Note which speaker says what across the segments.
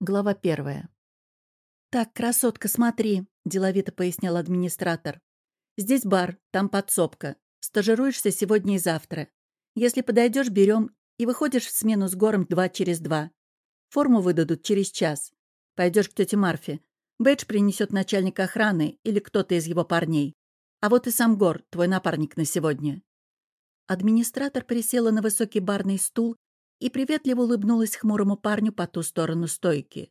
Speaker 1: Глава первая. «Так, красотка, смотри», — деловито пояснял администратор. «Здесь бар, там подсобка. Стажируешься сегодня и завтра. Если подойдешь, берем и выходишь в смену с гором два через два. Форму выдадут через час. Пойдешь к тете Марфе. Бэдж принесет начальник охраны или кто-то из его парней. А вот и сам Гор, твой напарник на сегодня». Администратор присела на высокий барный стул и приветливо улыбнулась хмурому парню по ту сторону стойки.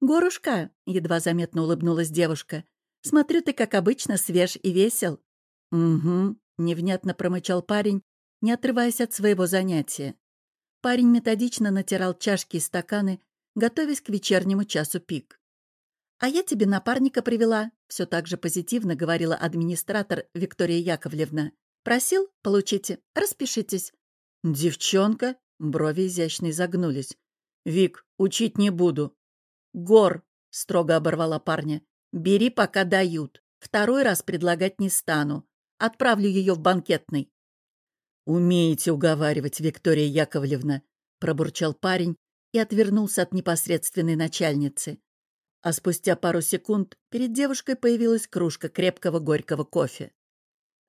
Speaker 1: «Горушка!» — едва заметно улыбнулась девушка. «Смотрю, ты, как обычно, свеж и весел». «Угу», — невнятно промычал парень, не отрываясь от своего занятия. Парень методично натирал чашки и стаканы, готовясь к вечернему часу пик. «А я тебе напарника привела», — все так же позитивно говорила администратор Виктория Яковлевна. «Просил? Получите. Распишитесь».
Speaker 2: «Девчонка?» Брови изящно загнулись. «Вик, учить не буду». «Гор», — строго оборвала парня, — «бери, пока дают. Второй раз предлагать не стану. Отправлю ее в банкетный». «Умеете уговаривать, Виктория Яковлевна», — пробурчал парень и отвернулся от непосредственной начальницы. А спустя пару секунд перед девушкой появилась кружка крепкого горького кофе.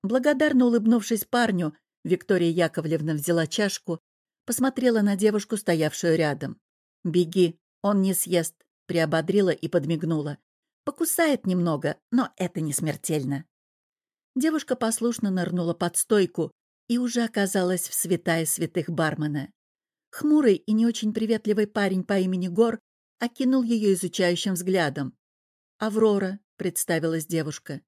Speaker 2: Благодарно улыбнувшись парню, Виктория Яковлевна взяла чашку Посмотрела на девушку, стоявшую рядом. «Беги, он не съест», — приободрила и подмигнула. «Покусает немного, но это не смертельно». Девушка послушно нырнула под стойку и уже оказалась в святая святых бармена. Хмурый и не очень приветливый парень по имени Гор окинул ее изучающим взглядом. «Аврора», — представилась девушка.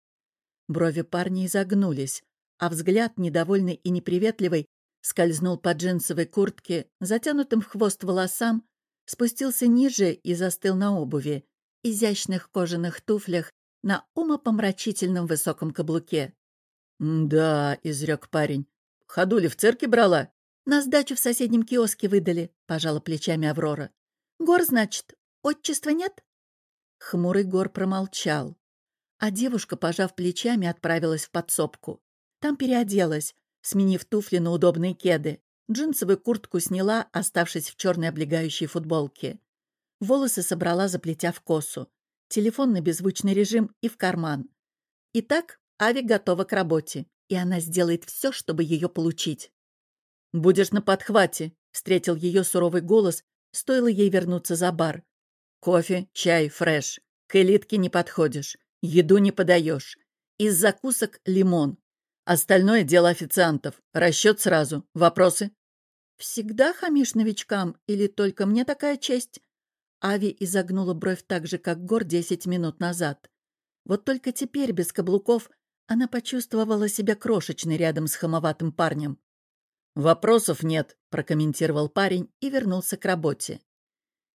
Speaker 2: Брови парня изогнулись, а взгляд, недовольный и неприветливый, скользнул по джинсовой куртке, затянутым в хвост волосам, спустился ниже и застыл на обуви, изящных кожаных туфлях на умопомрачительном высоком каблуке. «Да», — изрек парень, — «ходули в церкви брала?»
Speaker 1: «На сдачу в соседнем киоске выдали», — пожала плечами Аврора. «Гор, значит, отчества нет?»
Speaker 2: Хмурый Гор промолчал, а девушка, пожав плечами, отправилась в подсобку. Там переоделась, сменив туфли на удобные кеды. Джинсовую куртку сняла, оставшись в черной облегающей футболке. Волосы собрала, заплетя в косу. Телефон на беззвучный режим и в карман. Итак, Ави готова к работе, и она сделает все, чтобы ее получить. «Будешь на подхвате», — встретил ее суровый голос, стоило ей вернуться за бар. «Кофе, чай, фреш. К элитке не подходишь. Еду не подаешь. Из закусок — лимон. Остальное дело официантов. Расчет сразу. Вопросы?
Speaker 1: Всегда хамишь новичкам или только мне такая честь? Ави изогнула бровь так же, как Гор десять минут назад. Вот только теперь, без каблуков, она почувствовала себя крошечной рядом с хамоватым парнем.
Speaker 2: «Вопросов нет», — прокомментировал парень и вернулся к работе.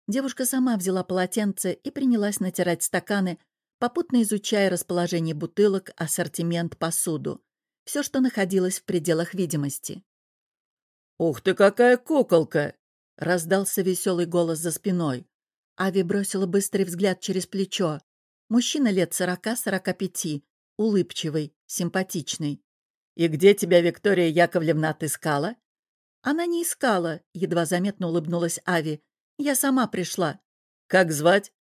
Speaker 1: Девушка сама взяла полотенце и принялась натирать стаканы, попутно изучая расположение бутылок, ассортимент, посуду все, что находилось в пределах видимости.
Speaker 2: «Ух ты, какая куколка!» — раздался веселый голос за спиной.
Speaker 1: Ави бросила быстрый взгляд через плечо. Мужчина лет сорока-сорока пяти, улыбчивый, симпатичный.
Speaker 2: «И где тебя Виктория Яковлевна отыскала?»
Speaker 1: «Она не искала», — едва заметно улыбнулась Ави. «Я сама пришла».
Speaker 2: «Как звать?»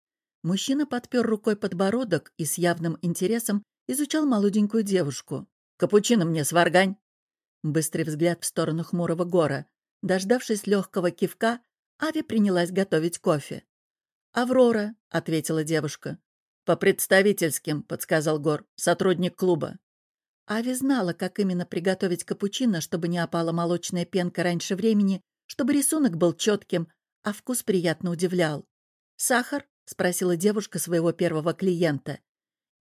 Speaker 1: Мужчина подпер рукой подбородок и с явным интересом изучал молоденькую девушку.
Speaker 2: Капучино мне сваргань!»
Speaker 1: Быстрый взгляд в сторону хмурого гора. Дождавшись легкого кивка, Ави принялась готовить кофе.
Speaker 2: «Аврора», — ответила девушка. «По представительским», — подсказал Гор, — «сотрудник клуба».
Speaker 1: Ави знала, как именно приготовить капучино, чтобы не опала молочная пенка раньше времени, чтобы рисунок был четким, а вкус приятно удивлял. «Сахар?» — спросила девушка своего первого клиента.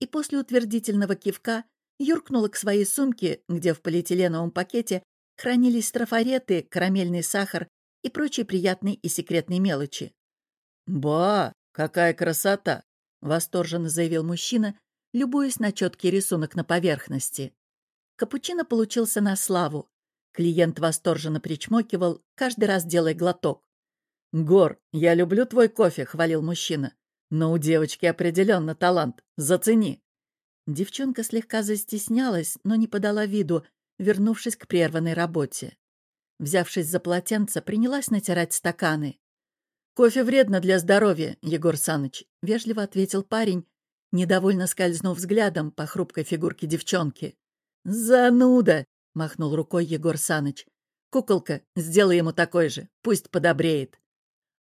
Speaker 1: И после утвердительного кивка юркнула к своей сумке, где в полиэтиленовом пакете хранились трафареты, карамельный сахар и прочие приятные и секретные мелочи.
Speaker 2: «Ба, какая красота!» — восторженно заявил мужчина, любуясь на четкий рисунок на поверхности.
Speaker 1: Капучино получился на славу. Клиент восторженно причмокивал, каждый раз делая глоток.
Speaker 2: «Гор, я люблю твой кофе», — хвалил мужчина. «Но у девочки определенно талант. Зацени».
Speaker 1: Девчонка слегка застеснялась, но не подала виду, вернувшись к прерванной работе. Взявшись за полотенце, принялась натирать стаканы.
Speaker 2: «Кофе вредно для здоровья, Егор Саныч», — вежливо ответил парень, недовольно скользнув взглядом по хрупкой фигурке девчонки. «Зануда!» — махнул рукой Егор Саныч. «Куколка, сделай ему такой же, пусть подобреет».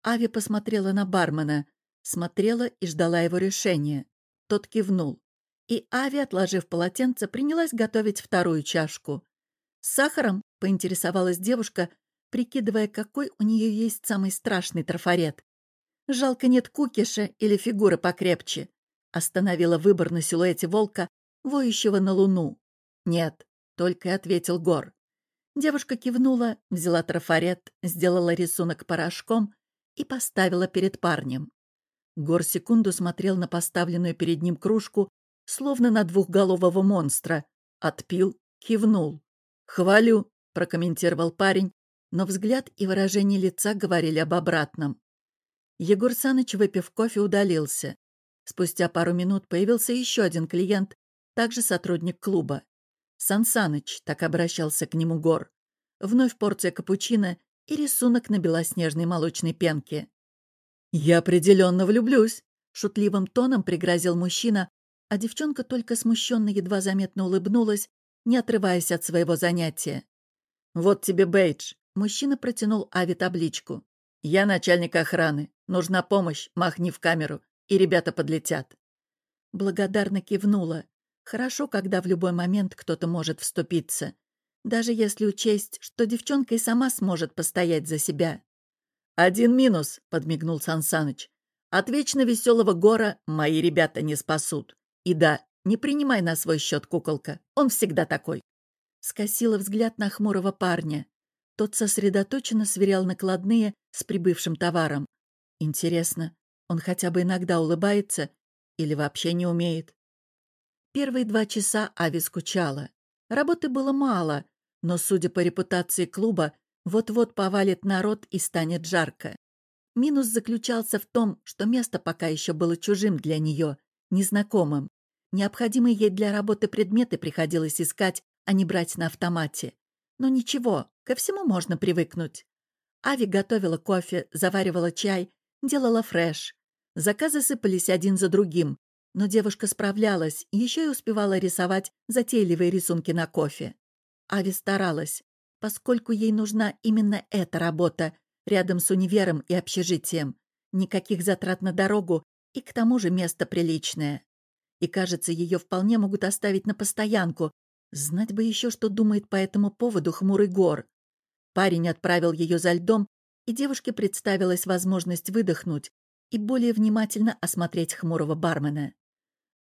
Speaker 2: Ави посмотрела на бармена, смотрела и ждала его решения. Тот кивнул. И Ави, отложив полотенце, принялась готовить вторую чашку. С сахаром поинтересовалась девушка, прикидывая, какой у нее есть самый страшный трафарет. Жалко нет кукиша или фигуры покрепче. Остановила выбор на силуэте волка, воющего на луну. «Нет», — только и ответил Гор. Девушка кивнула, взяла трафарет, сделала рисунок порошком и поставила перед парнем. Гор секунду смотрел на поставленную перед ним кружку, словно на двухголового монстра. Отпил, кивнул. «Хвалю», — прокомментировал парень, но взгляд и выражение лица говорили об обратном. Егор Саныч, выпив кофе, удалился. Спустя пару минут появился еще один клиент, также сотрудник клуба. Сан Саныч, так обращался к нему Гор. Вновь порция капучино и рисунок на белоснежной молочной пенке. «Я определенно влюблюсь», — шутливым тоном пригрозил мужчина, а девчонка только смущенно едва заметно улыбнулась, не отрываясь от своего занятия. «Вот тебе бейдж», — мужчина протянул Ави табличку. «Я начальник охраны. Нужна помощь, махни в камеру и ребята подлетят. Благодарно кивнула. Хорошо, когда в любой момент кто-то может вступиться. Даже если учесть, что девчонка и сама сможет постоять за себя. «Один минус», — подмигнул Сансаныч. «От вечно веселого гора мои ребята не спасут. И да, не принимай на свой счет куколка, он всегда такой». Скосила взгляд на хмурого парня. Тот сосредоточенно сверял накладные с прибывшим товаром. Интересно, он хотя бы иногда улыбается или вообще не умеет. Первые два часа Ави скучала. Работы было мало, но, судя по репутации клуба, вот-вот повалит народ и станет жарко. Минус заключался в том, что место пока еще было чужим для нее, незнакомым. Необходимые ей для работы предметы приходилось искать, а не брать на автомате. Но ничего, ко всему можно привыкнуть. Ави готовила кофе, заваривала чай, делала фреш. Заказы сыпались один за другим, но девушка справлялась, еще и успевала рисовать затейливые рисунки на кофе. Ави старалась, поскольку ей нужна именно эта работа, рядом с универом и общежитием. Никаких затрат на дорогу и к тому же место приличное. И, кажется, ее вполне могут оставить на постоянку. Знать бы еще, что думает по этому поводу хмурый гор. Парень отправил ее за льдом и девушке представилась возможность выдохнуть и более внимательно осмотреть хмурого бармена.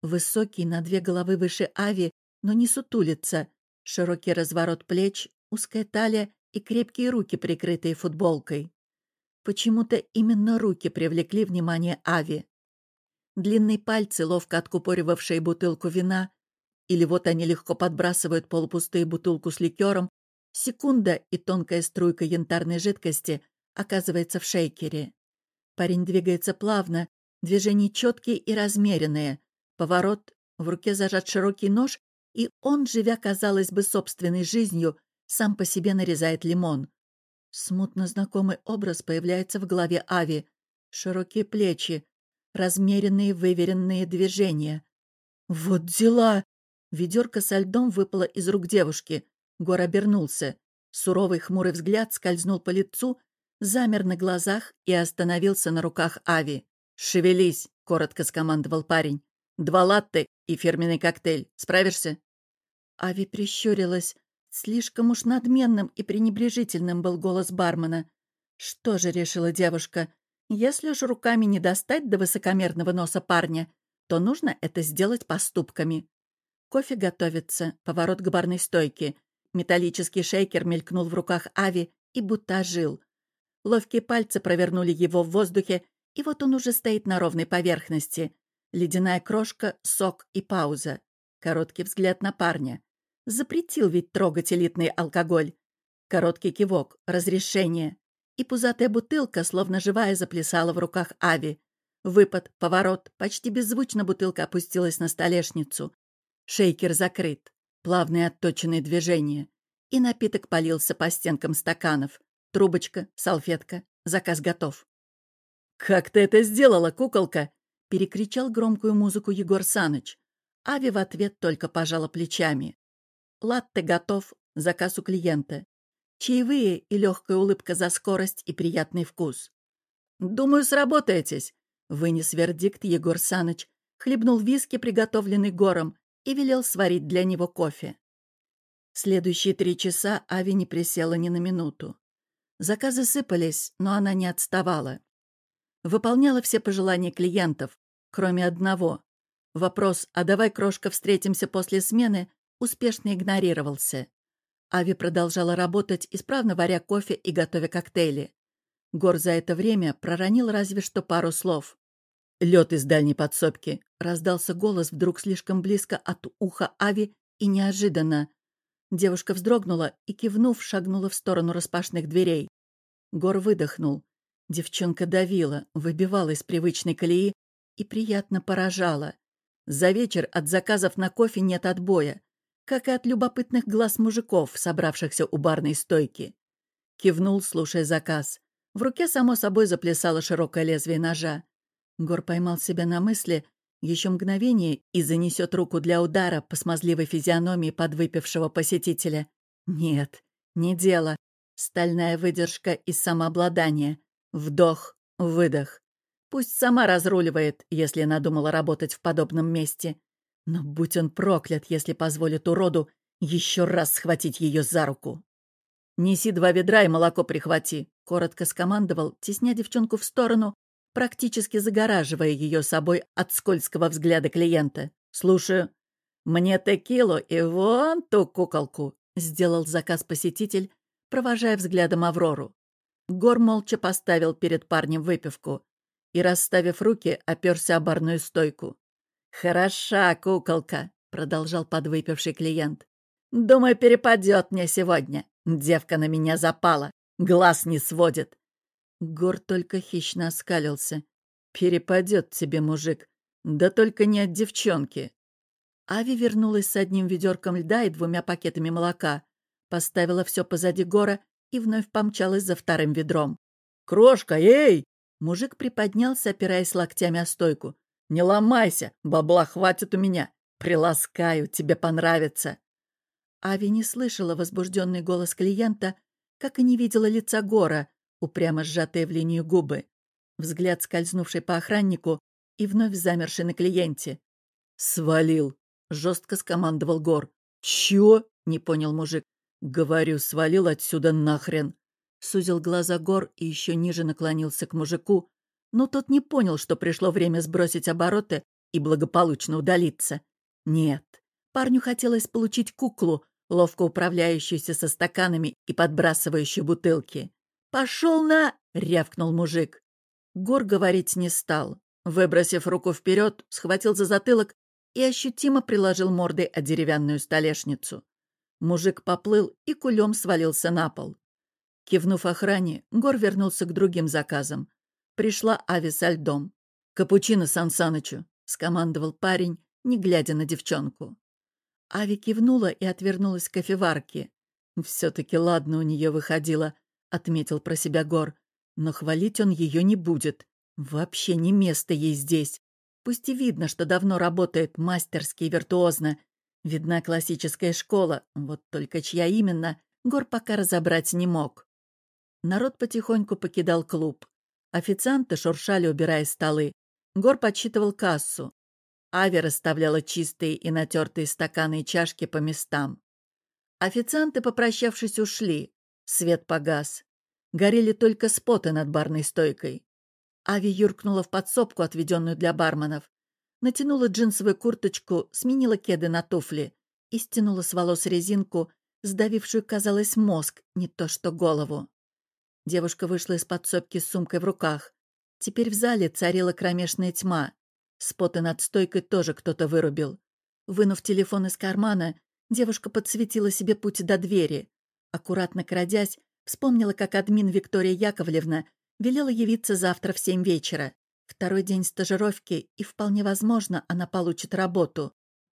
Speaker 2: Высокий, на две головы выше Ави, но не сутулится, широкий разворот плеч, узкая талия и крепкие руки, прикрытые футболкой. Почему-то именно руки привлекли внимание Ави. Длинные пальцы, ловко откупоривавшие бутылку вина, или вот они легко подбрасывают полупустые бутылку с ликером, секунда и тонкая струйка янтарной жидкости оказывается в шейкере. Парень двигается плавно, движения четкие и размеренные. Поворот, в руке зажат широкий нож, и он, живя, казалось бы, собственной жизнью, сам по себе нарезает лимон. Смутно знакомый образ появляется в голове Ави. Широкие плечи, размеренные выверенные движения. «Вот дела!» Ведерко со льдом выпало из рук девушки. Гор обернулся. Суровый хмурый взгляд скользнул по лицу, замер на глазах и остановился на руках Ави. «Шевелись!» — коротко скомандовал парень. «Два латте и фирменный коктейль. Справишься?» Ави прищурилась. Слишком уж надменным и пренебрежительным был голос бармена. Что же решила девушка? Если уж руками не достать до высокомерного носа парня, то нужно это сделать поступками. Кофе готовится, поворот к барной стойке. Металлический шейкер мелькнул в руках Ави и будто ожил. Ловкие пальцы провернули его в воздухе, и вот он уже стоит на ровной поверхности. Ледяная крошка, сок и пауза. Короткий взгляд на парня. Запретил ведь трогать элитный алкоголь. Короткий кивок, разрешение. И пузатая бутылка, словно живая, заплясала в руках Ави. Выпад, поворот, почти беззвучно бутылка опустилась на столешницу. Шейкер закрыт. Плавные отточенные движения. И напиток полился по стенкам стаканов. Трубочка, салфетка, заказ готов. «Как ты это сделала, куколка?» — перекричал громкую музыку Егор Саныч. Ави в ответ только пожала плечами. «Латте готов, заказ у клиента. Чаевые и легкая улыбка за скорость и приятный вкус. «Думаю, сработаетесь», — вынес вердикт Егор Саныч, хлебнул виски, приготовленный гором, и велел сварить для него кофе. Следующие три часа Ави не присела ни на минуту. Заказы сыпались, но она не отставала. Выполняла все пожелания клиентов, кроме одного. Вопрос «А давай, крошка, встретимся после смены» успешно игнорировался. Ави продолжала работать, исправно варя кофе и готовя коктейли. Гор за это время проронил разве что пару слов. Лед из дальней подсобки. Раздался голос вдруг слишком близко от уха Ави и неожиданно. Девушка вздрогнула и, кивнув, шагнула в сторону распашных дверей. Гор выдохнул. Девчонка давила, выбивала из привычной колеи и приятно поражала. За вечер от заказов на кофе нет отбоя, как и от любопытных глаз мужиков, собравшихся у барной стойки. Кивнул, слушая заказ. В руке, само собой, заплясало широкое лезвие ножа. Гор поймал себя на мысли, еще мгновение и занесет руку для удара по смазливой физиономии подвыпившего посетителя. Нет, не дело. Стальная выдержка и самообладание. Вдох, выдох. Пусть сама разруливает, если надумала работать в подобном месте. Но будь он проклят, если позволит уроду еще раз схватить ее за руку. «Неси два ведра и молоко прихвати», — коротко скомандовал, тесня девчонку в сторону практически загораживая ее собой от скользкого взгляда клиента. «Слушаю. Мне текилу и вон ту куколку», — сделал заказ посетитель, провожая взглядом Аврору. Гор молча поставил перед парнем выпивку и, расставив руки, оперся о барную стойку. «Хороша куколка», — продолжал подвыпивший клиент. «Думаю, перепадет мне сегодня. Девка на меня запала, глаз не сводит. Гор только хищно оскалился. «Перепадет тебе, мужик. Да только не от девчонки». Ави вернулась с одним ведерком льда и двумя пакетами молока, поставила все позади Гора и вновь помчалась за вторым ведром. «Крошка, эй!» Мужик приподнялся, опираясь локтями о стойку. «Не ломайся, бабла хватит у меня. Приласкаю, тебе понравится». Ави не слышала возбужденный голос клиента, как и не видела лица Гора, упрямо сжатые в линию губы, взгляд, скользнувший по охраннику и вновь замерший на клиенте. «Свалил!» — жестко скомандовал Гор. «Чё?» — не понял мужик. «Говорю, свалил отсюда нахрен!» Сузил глаза Гор и еще ниже наклонился к мужику, но тот не понял, что пришло время сбросить обороты и благополучно удалиться. Нет, парню хотелось получить куклу, ловко управляющуюся со стаканами и подбрасывающую бутылки. «Пошел на...» — рявкнул мужик. Гор говорить не стал. Выбросив руку вперед, схватил за затылок и ощутимо приложил мордой о деревянную столешницу. Мужик поплыл и кулем свалился на пол. Кивнув охране, Гор вернулся к другим заказам. Пришла Ави со льдом. «Капучино Сан Санычу», — скомандовал парень, не глядя на девчонку. Ави кивнула и отвернулась к кофеварке. Все-таки ладно у нее выходило отметил про себя Гор. Но хвалить он ее не будет. Вообще не место ей здесь. Пусть и видно, что давно работает мастерски и виртуозно. Видна классическая школа, вот только чья именно, Гор пока разобрать не мог. Народ потихоньку покидал клуб. Официанты шуршали, убирая столы. Гор подсчитывал кассу. Ави расставляла чистые и натертые стаканы и чашки по местам. Официанты, попрощавшись, ушли. Свет погас. Горели только споты над барной стойкой. Ави юркнула в подсобку, отведенную для барменов. Натянула джинсовую курточку, сменила кеды на туфли и стянула с волос резинку, сдавившую, казалось, мозг, не то что голову. Девушка вышла из подсобки с сумкой в руках. Теперь в зале царила кромешная тьма. Споты над стойкой тоже кто-то вырубил. Вынув телефон из кармана, девушка подсветила себе путь до двери. Аккуратно крадясь, вспомнила, как админ Виктория Яковлевна велела явиться завтра в семь вечера. Второй день стажировки, и вполне возможно, она получит работу.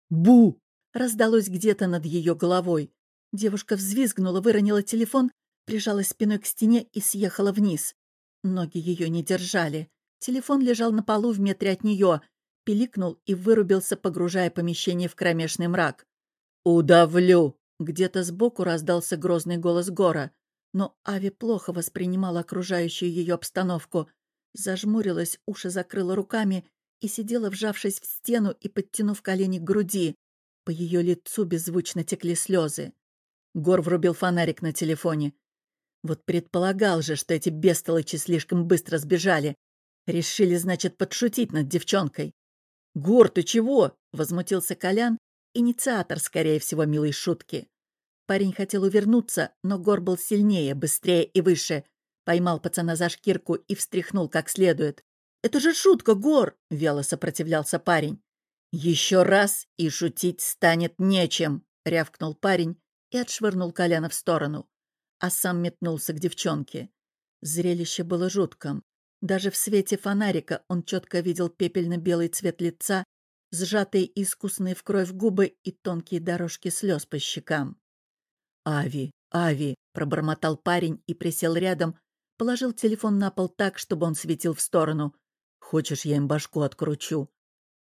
Speaker 2: «Бу!» раздалось где-то над ее головой. Девушка взвизгнула, выронила телефон, прижалась спиной к стене и съехала вниз. Ноги ее не держали.
Speaker 1: Телефон лежал на полу в метре от нее, пиликнул и вырубился, погружая помещение в кромешный мрак.
Speaker 2: «Удавлю!» — где-то сбоку раздался грозный голос Гора. Но Ави плохо воспринимала окружающую ее обстановку. Зажмурилась, уши закрыла руками и сидела, вжавшись в стену и подтянув колени к груди. По ее лицу беззвучно текли слезы. Гор врубил фонарик на телефоне. Вот предполагал же, что эти бестолочи слишком быстро сбежали. Решили, значит, подшутить над девчонкой. «Гор, ты чего?» — возмутился Колян, инициатор, скорее всего, милой шутки. Парень хотел увернуться, но Гор был сильнее, быстрее и выше. Поймал пацана за шкирку и встряхнул как следует. «Это же шутка, Гор!» — вяло сопротивлялся парень. «Еще раз, и шутить станет нечем!» — рявкнул парень и отшвырнул Коляна в сторону, а сам метнулся к девчонке. Зрелище было жутким. Даже в свете фонарика он четко видел пепельно-белый цвет лица, сжатые искусные в кровь губы и тонкие дорожки слез по щекам. «Ави, Ави!» — пробормотал парень и присел рядом, положил телефон на пол так, чтобы он светил в сторону. «Хочешь, я им башку откручу?»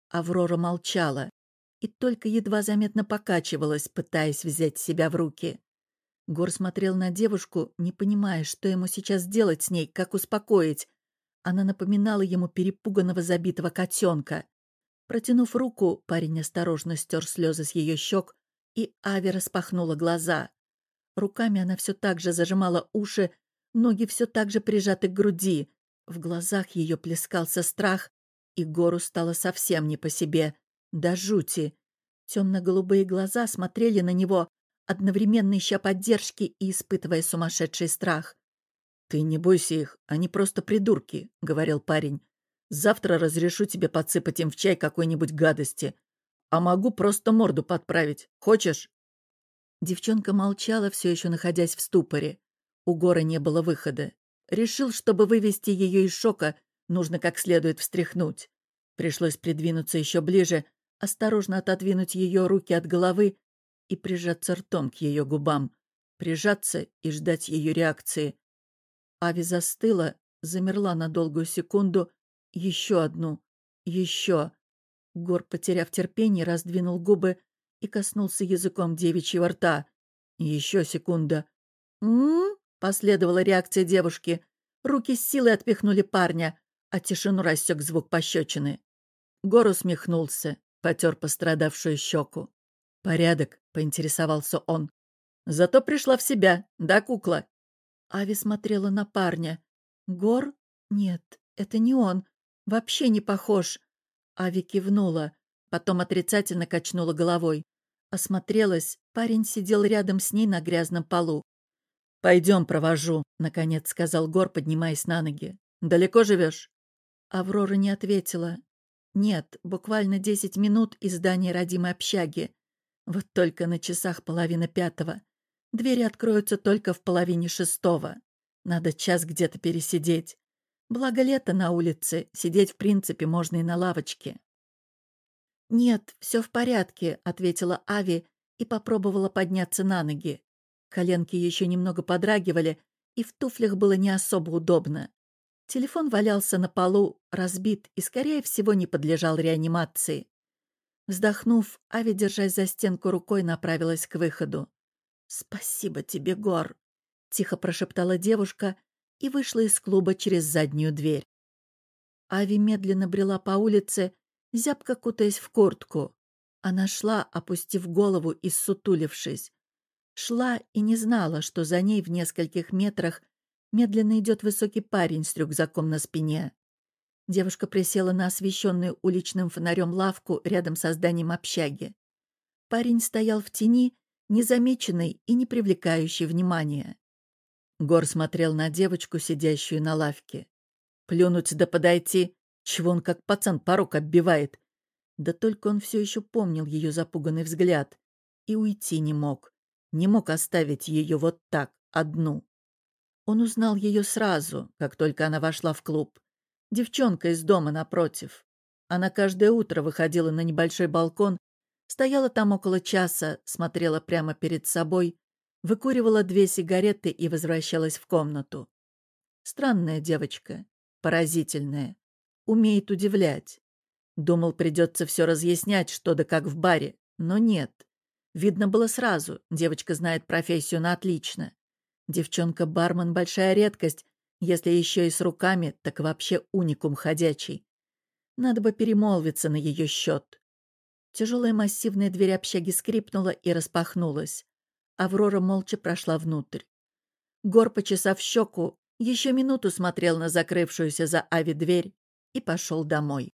Speaker 2: Аврора молчала и только едва заметно покачивалась, пытаясь взять себя в руки. Гор смотрел на девушку, не понимая, что ему сейчас делать с ней, как успокоить. Она напоминала ему перепуганного забитого котенка. Протянув руку, парень осторожно стер слезы с ее щек, и Ави распахнула глаза. Руками она все так же зажимала уши, ноги все так же прижаты к груди. В глазах ее плескался страх, и гору стало совсем не по себе. До жути. Темно-голубые глаза смотрели на него, одновременно ища поддержки и испытывая сумасшедший страх. «Ты не бойся их, они просто придурки», — говорил парень. «Завтра разрешу тебе подсыпать им в чай какой-нибудь гадости. А могу просто морду подправить. Хочешь?» Девчонка молчала, все еще находясь в ступоре. У Гора не было выхода. Решил, чтобы вывести ее из шока, нужно как следует встряхнуть. Пришлось придвинуться еще ближе, осторожно отодвинуть ее руки от головы и прижаться ртом к ее губам, прижаться и ждать ее реакции. Ави застыла, замерла на долгую секунду, еще одну, еще. Гор, потеряв терпение, раздвинул губы и коснулся языком девичьего рта. Еще секунда. «М-м-м», последовала реакция девушки. Руки с силой отпихнули парня, а тишину рассек звук пощечины. Гор усмехнулся потер пострадавшую щеку. «Порядок», — поинтересовался он. «Зато пришла в себя, да, кукла?» Ави смотрела на парня. «Гор? Нет, это не он. Вообще не похож». Ави кивнула, потом отрицательно качнула головой. Осмотрелась, парень сидел рядом с ней на грязном полу. «Пойдем, провожу», — наконец сказал Гор, поднимаясь на ноги. «Далеко живешь?» Аврора не ответила, нет, буквально десять минут из здания родимой общаги. Вот только на часах половина пятого. Двери откроются только в половине шестого. Надо час где-то пересидеть. Благо лето на улице, сидеть в принципе можно и на лавочке. «Нет, все в порядке», — ответила Ави и попробовала подняться на ноги. Коленки еще немного подрагивали, и в туфлях было не особо удобно. Телефон валялся на полу, разбит и, скорее всего, не подлежал реанимации. Вздохнув, Ави, держась за стенку рукой, направилась к выходу. «Спасибо тебе, Гор!» — тихо прошептала девушка и вышла из клуба через заднюю дверь. Ави медленно брела по улице, зябко кутаясь в куртку. Она шла, опустив голову и ссутулившись. Шла и не знала, что за ней в нескольких метрах Медленно идет высокий парень с рюкзаком на спине. Девушка присела на освещенную уличным фонарем лавку рядом со зданием общаги. Парень стоял в тени, незамеченный и не привлекающий внимания. Гор смотрел на девочку, сидящую на лавке. Плюнуть да подойти, чего он как пацан порог оббивает. Да только он все еще помнил ее запуганный взгляд и уйти не мог. Не мог оставить ее вот так, одну. Он узнал ее сразу, как только она вошла в клуб. Девчонка из дома напротив. Она каждое утро выходила на небольшой балкон, стояла там около часа, смотрела прямо перед собой, выкуривала две сигареты и возвращалась в комнату. Странная девочка, поразительная. умеет удивлять. Думал, придется все разъяснять, что да как в баре, но нет. Видно было сразу, девочка знает профессию на отлично. Девчонка-бармен — большая редкость, если еще и с руками, так вообще уникум ходячий. Надо бы перемолвиться на ее счет. Тяжелая массивная дверь общаги скрипнула и распахнулась. Аврора молча прошла внутрь. Гор, почесав щеку, еще минуту смотрел на закрывшуюся за Ави дверь и пошел домой.